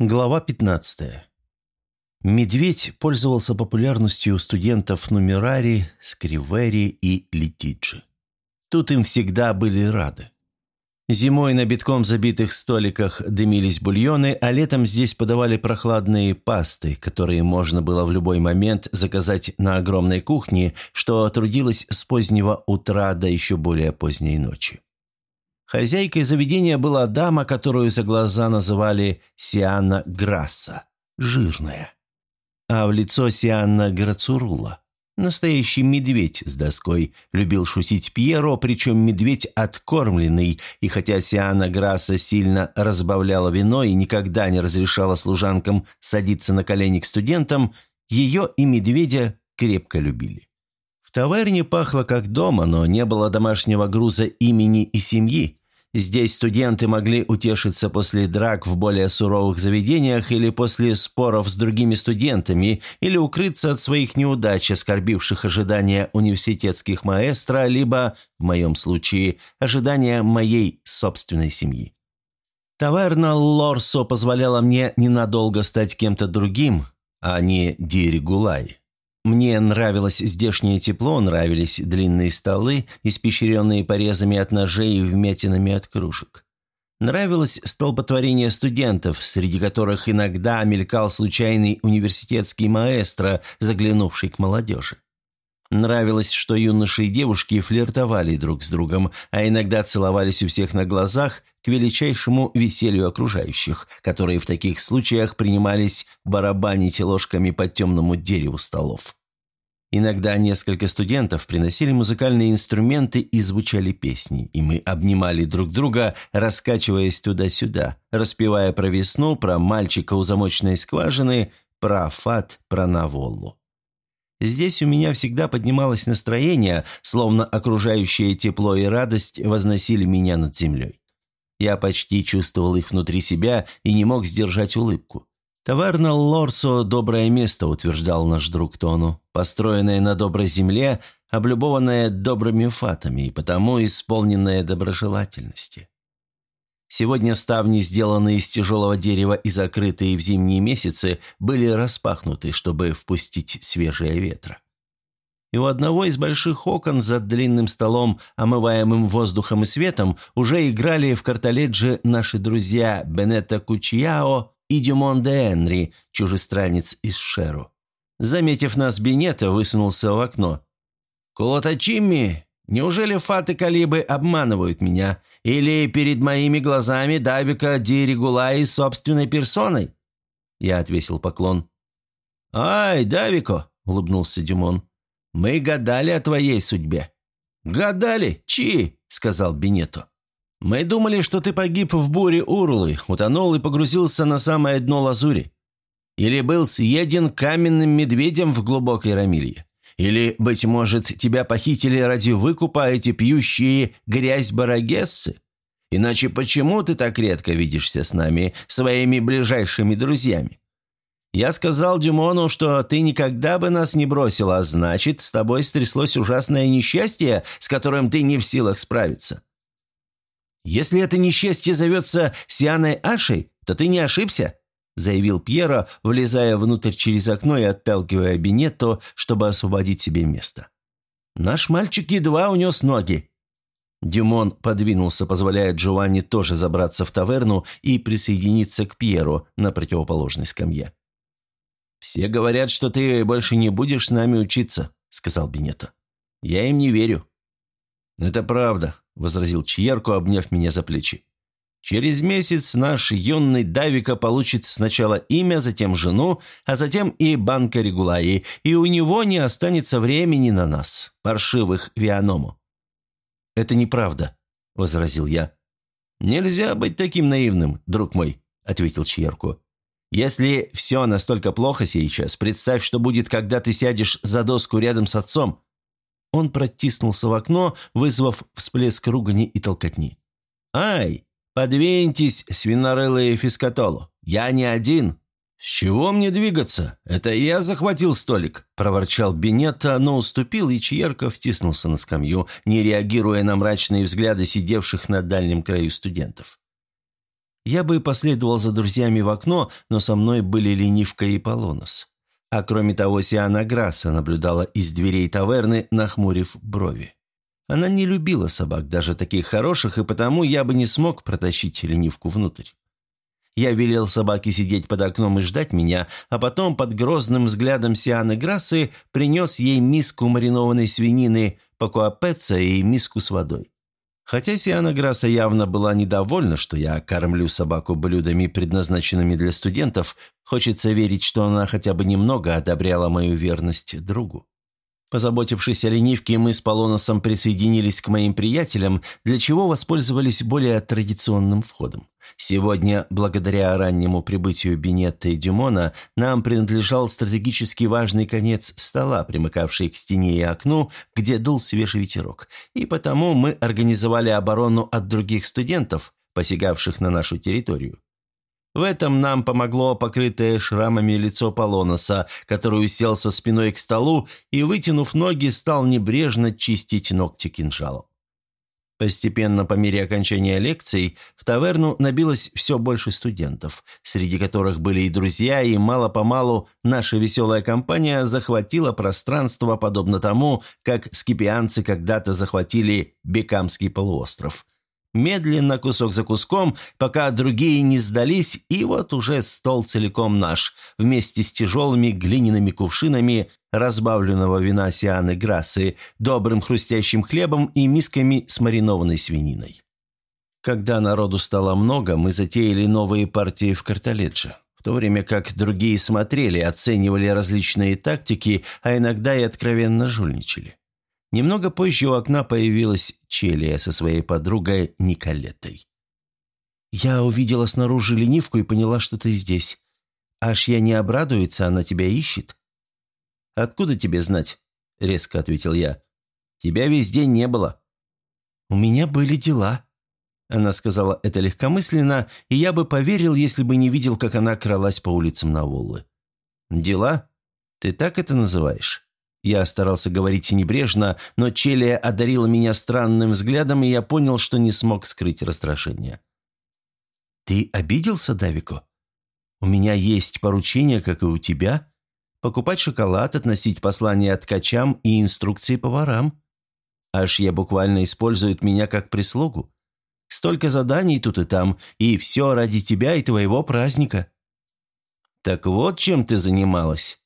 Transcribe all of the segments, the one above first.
Глава 15. Медведь пользовался популярностью у студентов Нумерари, Скривери и Летиджи. Тут им всегда были рады. Зимой на битком забитых столиках дымились бульоны, а летом здесь подавали прохладные пасты, которые можно было в любой момент заказать на огромной кухне, что трудилось с позднего утра до еще более поздней ночи. Хозяйкой заведения была дама, которую за глаза называли Сианна Грасса, жирная. А в лицо Сианна Грацурула. Настоящий медведь с доской. Любил шутить Пьеро, причем медведь откормленный, и хотя Сианна Грасса сильно разбавляла вино и никогда не разрешала служанкам садиться на колени к студентам, ее и медведя крепко любили. Таверне пахло как дома, но не было домашнего груза имени и семьи. Здесь студенты могли утешиться после драк в более суровых заведениях или после споров с другими студентами, или укрыться от своих неудач, оскорбивших ожидания университетских маэстро, либо, в моем случае, ожидания моей собственной семьи. Таверна Лорсо позволяла мне ненадолго стать кем-то другим, а не Диригулай. Мне нравилось здешнее тепло, нравились длинные столы, испещренные порезами от ножей и вмятинами от кружек. Нравилось столпотворение студентов, среди которых иногда мелькал случайный университетский маэстро, заглянувший к молодежи. Нравилось, что юноши и девушки флиртовали друг с другом, а иногда целовались у всех на глазах к величайшему веселью окружающих, которые в таких случаях принимались барабанить ложками по темному дереву столов. Иногда несколько студентов приносили музыкальные инструменты и звучали песни, и мы обнимали друг друга, раскачиваясь туда-сюда, распевая про весну, про мальчика у замочной скважины, про фат, про наволлу. Здесь у меня всегда поднималось настроение, словно окружающее тепло и радость возносили меня над землей. Я почти чувствовал их внутри себя и не мог сдержать улыбку. «Таверна Лорсо – доброе место», – утверждал наш друг Тону, построенное на доброй земле, облюбованное добрыми фатами и потому исполненное доброжелательности. Сегодня ставни, сделанные из тяжелого дерева и закрытые в зимние месяцы, были распахнуты, чтобы впустить свежее ветра. И у одного из больших окон за длинным столом, омываемым воздухом и светом, уже играли в карталеджи наши друзья Бенетто Кучиао и Дюмон де Энри, чужестранец из Шеру. Заметив нас, Бенетто высунулся в окно. «Кулота Чимми, Неужели фаты Калибы обманывают меня? Или перед моими глазами Давика Ди Регулаи собственной персоной?» Я отвесил поклон. «Ай, Давико!» – улыбнулся Дюмон. «Мы гадали о твоей судьбе». «Гадали? Чьи?» – сказал Бенето. «Мы думали, что ты погиб в буре Урлы, утонул и погрузился на самое дно лазури. Или был съеден каменным медведем в глубокой рамилье. Или, быть может, тебя похитили ради выкупа эти пьющие грязь барагессы? Иначе почему ты так редко видишься с нами, своими ближайшими друзьями? Я сказал Дюмону, что ты никогда бы нас не бросил, а значит, с тобой стряслось ужасное несчастье, с которым ты не в силах справиться. Если это несчастье зовется Сианой Ашей, то ты не ошибся. – заявил Пьеро, влезая внутрь через окно и отталкивая Бенетто, чтобы освободить себе место. «Наш мальчик едва унес ноги». Дюмон подвинулся, позволяя Джованни тоже забраться в таверну и присоединиться к Пьеру на противоположной скамье. «Все говорят, что ты больше не будешь с нами учиться», – сказал Бенетто. «Я им не верю». «Это правда», – возразил Чьерко, обняв меня за плечи. Через месяц наш юный Давика получит сначала имя, затем жену, а затем и банка Регулаи, и у него не останется времени на нас, паршивых Вианому». «Это неправда», — возразил я. «Нельзя быть таким наивным, друг мой», — ответил Чьерку. «Если все настолько плохо сейчас, представь, что будет, когда ты сядешь за доску рядом с отцом». Он протиснулся в окно, вызвав всплеск ругани и толкотни. «Ай, «Подвиньтесь, свинорылые фискатолу. Я не один». «С чего мне двигаться? Это я захватил столик», – проворчал Бенетто, но уступил, и Чьерко втиснулся на скамью, не реагируя на мрачные взгляды сидевших на дальнем краю студентов. Я бы последовал за друзьями в окно, но со мной были ленивка и Полонос. А кроме того, Сиана Грасса наблюдала из дверей таверны, нахмурив брови. Она не любила собак, даже таких хороших, и потому я бы не смог протащить ленивку внутрь. Я велел собаке сидеть под окном и ждать меня, а потом под грозным взглядом Сианы Грассы принес ей миску маринованной свинины пакуапеца и миску с водой. Хотя Сиана Грасса явно была недовольна, что я кормлю собаку блюдами, предназначенными для студентов, хочется верить, что она хотя бы немного одобряла мою верность другу. Позаботившись о ленивке, мы с Полоносом присоединились к моим приятелям, для чего воспользовались более традиционным входом. Сегодня, благодаря раннему прибытию Бенетта и Дюмона, нам принадлежал стратегически важный конец стола, примыкавший к стене и окну, где дул свежий ветерок. И потому мы организовали оборону от других студентов, посягавших на нашу территорию. В этом нам помогло покрытое шрамами лицо Полоноса, который уселся спиной к столу и, вытянув ноги, стал небрежно чистить ногти кинжалом. Постепенно, по мере окончания лекций, в таверну набилось все больше студентов, среди которых были и друзья, и мало-помалу наша веселая компания захватила пространство, подобно тому, как скипианцы когда-то захватили Бекамский полуостров – Медленно, кусок за куском, пока другие не сдались, и вот уже стол целиком наш, вместе с тяжелыми глиняными кувшинами разбавленного вина Сианы Грассы, добрым хрустящим хлебом и мисками с маринованной свининой. Когда народу стало много, мы затеяли новые партии в картоледже, в то время как другие смотрели, оценивали различные тактики, а иногда и откровенно жульничали. Немного позже у окна появилась Челия со своей подругой Николеттой. «Я увидела снаружи ленивку и поняла, что ты здесь. Аж я не обрадуется, она тебя ищет». «Откуда тебе знать?» – резко ответил я. «Тебя весь день не было». «У меня были дела». Она сказала это легкомысленно, и я бы поверил, если бы не видел, как она кралась по улицам на Воллы. «Дела? Ты так это называешь?» Я старался говорить небрежно, но Челия одарила меня странным взглядом, и я понял, что не смог скрыть раздражение. «Ты обиделся, Давико? У меня есть поручение, как и у тебя. Покупать шоколад, относить послания ткачам и инструкции поварам. Аж я буквально используют меня как прислугу. Столько заданий тут и там, и все ради тебя и твоего праздника». «Так вот чем ты занималась?»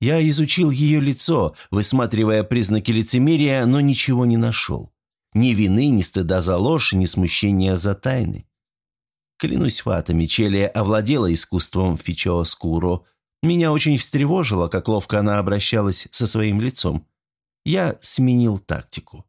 Я изучил ее лицо, высматривая признаки лицемерия, но ничего не нашел. Ни вины, ни стыда за ложь, ни смущения за тайны. Клянусь фатами, Челия овладела искусством фичоскуро. Меня очень встревожило, как ловко она обращалась со своим лицом. Я сменил тактику.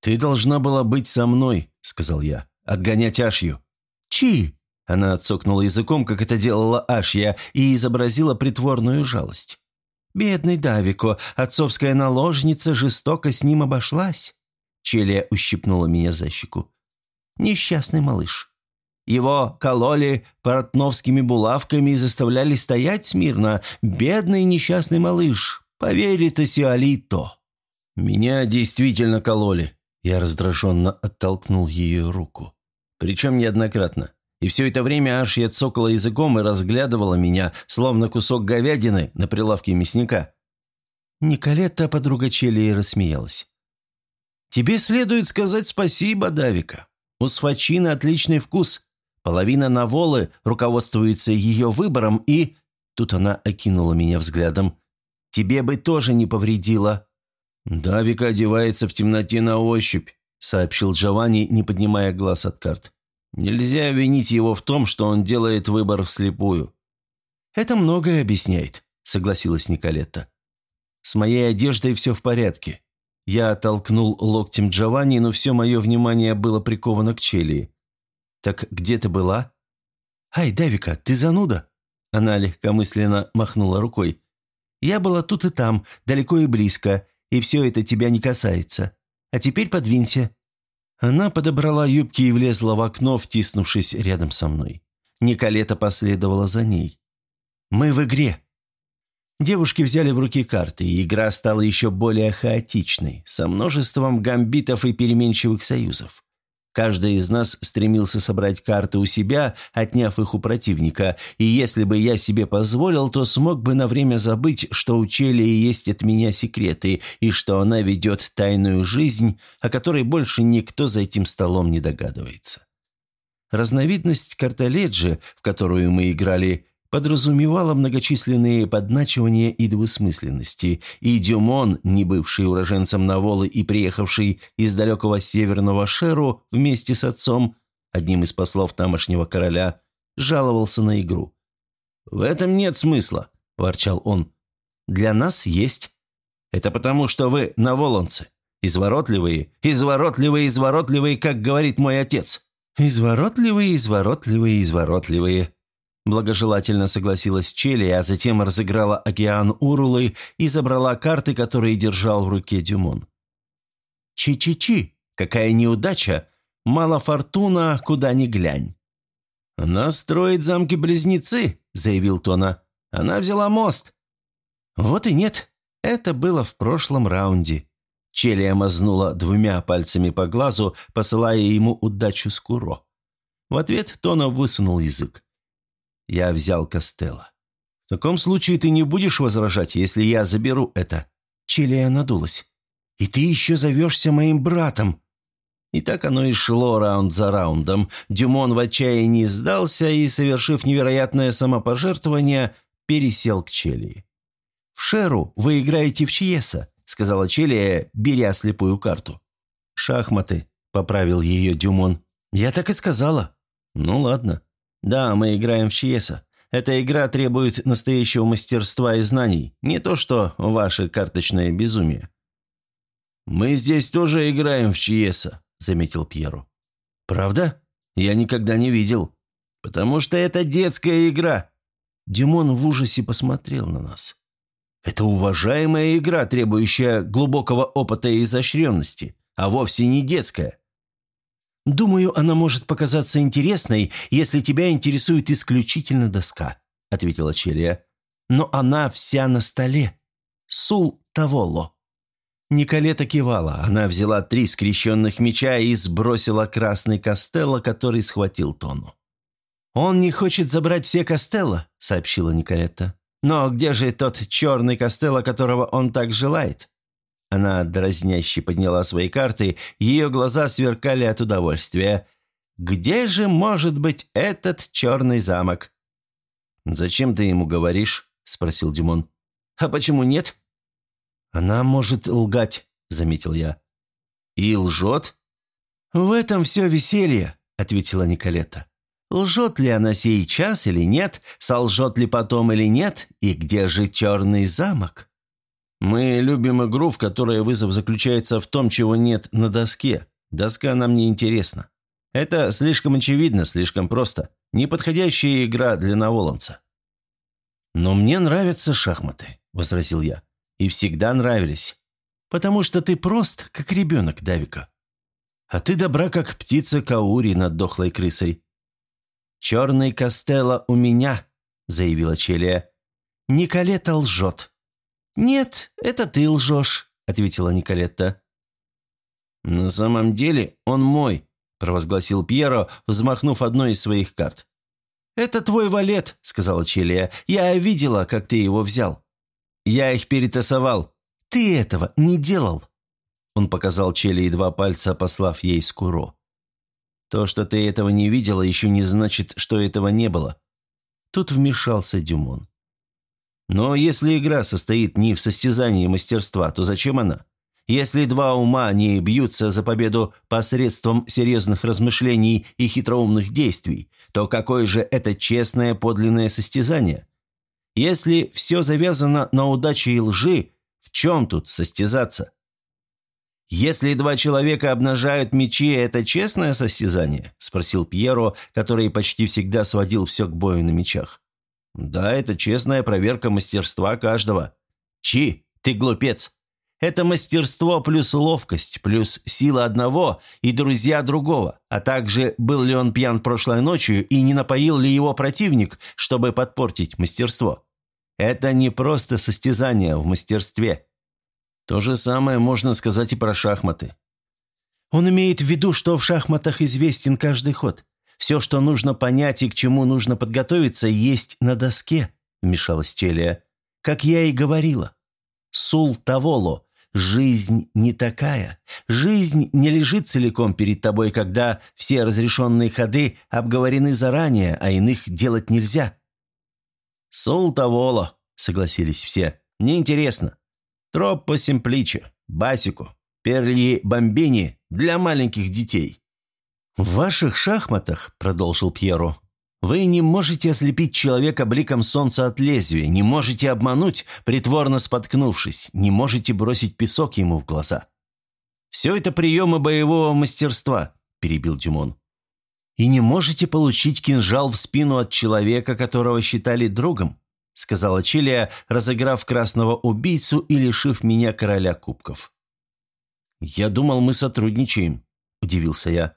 «Ты должна была быть со мной», — сказал я, — «отгонять Ашью». «Чи!» — она отсокнула языком, как это делала Ашья, и изобразила притворную жалость. Бедный Давико, отцовская наложница жестоко с ним обошлась. Челия ущипнула меня за щеку. Несчастный малыш. Его кололи портновскими булавками и заставляли стоять смирно. Бедный несчастный малыш. Поверь это, Сиалито. Меня действительно кололи. Я раздраженно оттолкнул ее руку. Причем неоднократно. И все это время аж я цокала языком и разглядывала меня, словно кусок говядины на прилавке мясника. Николетта, подруга Челии, рассмеялась. «Тебе следует сказать спасибо, Давика. У Сфачины отличный вкус. Половина Наволы руководствуется ее выбором и...» Тут она окинула меня взглядом. «Тебе бы тоже не повредило». «Давика одевается в темноте на ощупь», — сообщил Джованни, не поднимая глаз от карт. Нельзя винить его в том, что он делает выбор вслепую. «Это многое объясняет», — согласилась Николетта. «С моей одеждой все в порядке». Я оттолкнул локтем Джованни, но все мое внимание было приковано к Челии. «Так где ты была?» «Ай, Давика, ты зануда?» Она легкомысленно махнула рукой. «Я была тут и там, далеко и близко, и все это тебя не касается. А теперь подвинься, она подобрала юбки и влезла в окно, втиснувшись рядом со мной. Николета последовала за ней. «Мы в игре». Девушки взяли в руки карты, и игра стала еще более хаотичной, со множеством гамбитов и переменчивых союзов. Каждый из нас стремился собрать карты у себя, отняв их у противника, и если бы я себе позволил, то смог бы на время забыть, что у Челии есть от меня секреты, и что она ведет тайную жизнь, о которой больше никто за этим столом не догадывается. Разновидность картоледжи, в которую мы играли, подразумевала многочисленные подначивания и двусмысленности, и Дюмон, не бывший уроженцем Наволы и приехавший из далекого северного Шеру вместе с отцом, одним из послов тамошнего короля, жаловался на игру. «В этом нет смысла», – ворчал он. «Для нас есть. Это потому, что вы наволонцы. Изворотливые, изворотливые, изворотливые, как говорит мой отец. Изворотливые, изворотливые, изворотливые», Благожелательно согласилась Челли, а затем разыграла океан Урлы и забрала карты, которые держал в руке Дюмон. «Чи-чи-чи! Какая неудача! Мало фортуна, куда ни глянь!» «Она строит замки-близнецы», — заявил Тона. «Она взяла мост». «Вот и нет. Это было в прошлом раунде». Челия мазнула двумя пальцами по глазу, посылая ему удачу с куро. В ответ Тона высунул язык. Я взял Костелло. «В таком случае ты не будешь возражать, если я заберу это?» Челия надулась. «И ты еще зовешься моим братом!» И так оно и шло раунд за раундом. Дюмон в отчаянии сдался и, совершив невероятное самопожертвование, пересел к Челии. «В Шеру вы играете в Чиеса», — сказала Челия, беря слепую карту. «Шахматы», — поправил ее Дюмон. «Я так и сказала». «Ну ладно». «Да, мы играем в Чиеса. Эта игра требует настоящего мастерства и знаний, не то что ваше карточное безумие». «Мы здесь тоже играем в Чиеса», — заметил Пьеру. «Правда? Я никогда не видел. Потому что это детская игра». Димон в ужасе посмотрел на нас. «Это уважаемая игра, требующая глубокого опыта и изощренности, а вовсе не детская. «Думаю, она может показаться интересной, если тебя интересует исключительно доска», — ответила Челия. «Но она вся на столе. Сул Таволо». Николета кивала. Она взяла три скрещенных меча и сбросила красный Костелло, который схватил Тону. «Он не хочет забрать все Костелло», — сообщила Николета. «Но где же тот черный Костелло, которого он так желает?» Она дразняще подняла свои карты, ее глаза сверкали от удовольствия. «Где же может быть этот черный замок?» «Зачем ты ему говоришь?» – спросил Димон. «А почему нет?» «Она может лгать», – заметил я. «И лжет?» «В этом все веселье», – ответила Николета. «Лжет ли она сейчас или нет, солжет ли потом или нет, и где же черный замок?» Мы любим игру, в которой вызов заключается в том, чего нет на доске. Доска нам не интересна. Это слишком очевидно, слишком просто. Неподходящая игра для наволонца. «Но мне нравятся шахматы», — возразил я. «И всегда нравились. Потому что ты прост, как ребенок Давика. А ты добра, как птица Каури над дохлой крысой». «Черный Костелло у меня», — заявила Челия. «Николета лжет». «Нет, это ты лжешь», — ответила Николетта. «На самом деле он мой», — провозгласил Пьеро, взмахнув одной из своих карт. «Это твой валет», — сказала Челия. «Я видела, как ты его взял». «Я их перетасовал». «Ты этого не делал». Он показал Челии два пальца, послав ей скуро. «То, что ты этого не видела, еще не значит, что этого не было». Тут вмешался Дюмон. Но если игра состоит не в состязании мастерства, то зачем она? Если два ума не бьются за победу посредством серьезных размышлений и хитроумных действий, то какое же это честное подлинное состязание? Если все завязано на удаче и лжи, в чем тут состязаться? «Если два человека обнажают мечи, это честное состязание?» – спросил Пьеро, который почти всегда сводил все к бою на мечах. «Да, это честная проверка мастерства каждого. Чи, ты глупец. Это мастерство плюс ловкость, плюс сила одного и друзья другого, а также был ли он пьян прошлой ночью и не напоил ли его противник, чтобы подпортить мастерство. Это не просто состязание в мастерстве. То же самое можно сказать и про шахматы. Он имеет в виду, что в шахматах известен каждый ход. Все, что нужно понять и к чему нужно подготовиться, есть на доске», – вмешалась Телия. «Как я и говорила. Сул Таволо. Жизнь не такая. Жизнь не лежит целиком перед тобой, когда все разрешенные ходы обговорены заранее, а иных делать нельзя». «Сул Таволо», – согласились все. «Неинтересно. Троппо Симпличе, Басику, Перли Бомбини для маленьких детей». «В ваших шахматах», – продолжил Пьеро, – «вы не можете ослепить человека бликом солнца от лезвия, не можете обмануть, притворно споткнувшись, не можете бросить песок ему в глаза». «Все это приемы боевого мастерства», – перебил Дюмон. «И не можете получить кинжал в спину от человека, которого считали другом», – сказала Чилия, разыграв красного убийцу и лишив меня короля кубков. «Я думал, мы сотрудничаем», – удивился я.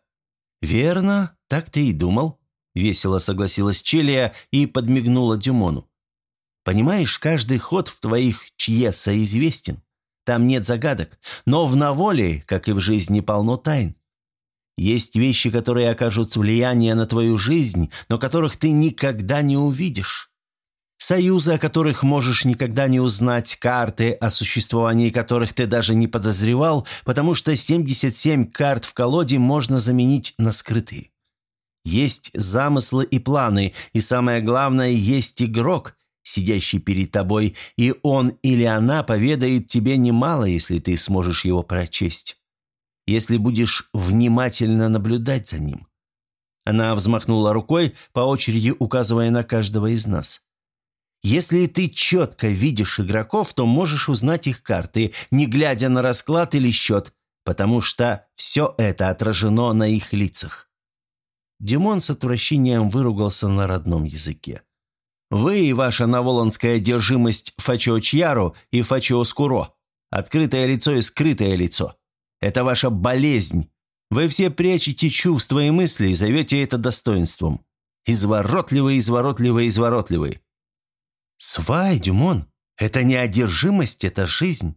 «Верно, так ты и думал», – весело согласилась Челия и подмигнула Дюмону. «Понимаешь, каждый ход в твоих чьеса известен. Там нет загадок, но в наволе, как и в жизни, полно тайн. Есть вещи, которые окажут влияние на твою жизнь, но которых ты никогда не увидишь. Союзы, о которых можешь никогда не узнать, карты, о существовании которых ты даже не подозревал, потому что 77 карт в колоде можно заменить на скрытые. Есть замыслы и планы, и самое главное, есть игрок, сидящий перед тобой, и он или она поведает тебе немало, если ты сможешь его прочесть. Если будешь внимательно наблюдать за ним. Она взмахнула рукой, по очереди указывая на каждого из нас. Если ты четко видишь игроков, то можешь узнать их карты, не глядя на расклад или счет, потому что все это отражено на их лицах. Димон с отвращением выругался на родном языке. «Вы и ваша наволонская одержимость Фачо-Чьяру и Фачо-Скуро. Открытое лицо и скрытое лицо. Это ваша болезнь. Вы все прячете чувства и мысли и зовете это достоинством. Изворотливый, изворотливый, изворотливый. «Свай, Дюмон, это не одержимость, это жизнь.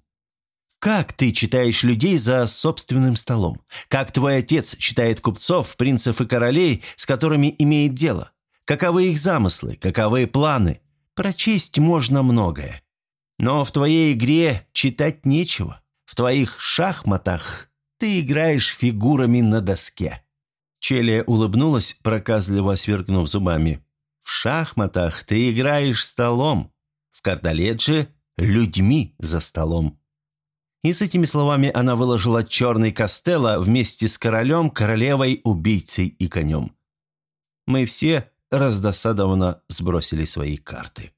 Как ты читаешь людей за собственным столом? Как твой отец читает купцов, принцев и королей, с которыми имеет дело? Каковы их замыслы, каковы планы? Прочесть можно многое. Но в твоей игре читать нечего. В твоих шахматах ты играешь фигурами на доске». Челия улыбнулась, проказливо свергнув зубами. В шахматах ты играешь столом, в кардаледже – людьми за столом». И с этими словами она выложила черный Костелло вместе с королем, королевой, убийцей и конем. Мы все раздосадованно сбросили свои карты.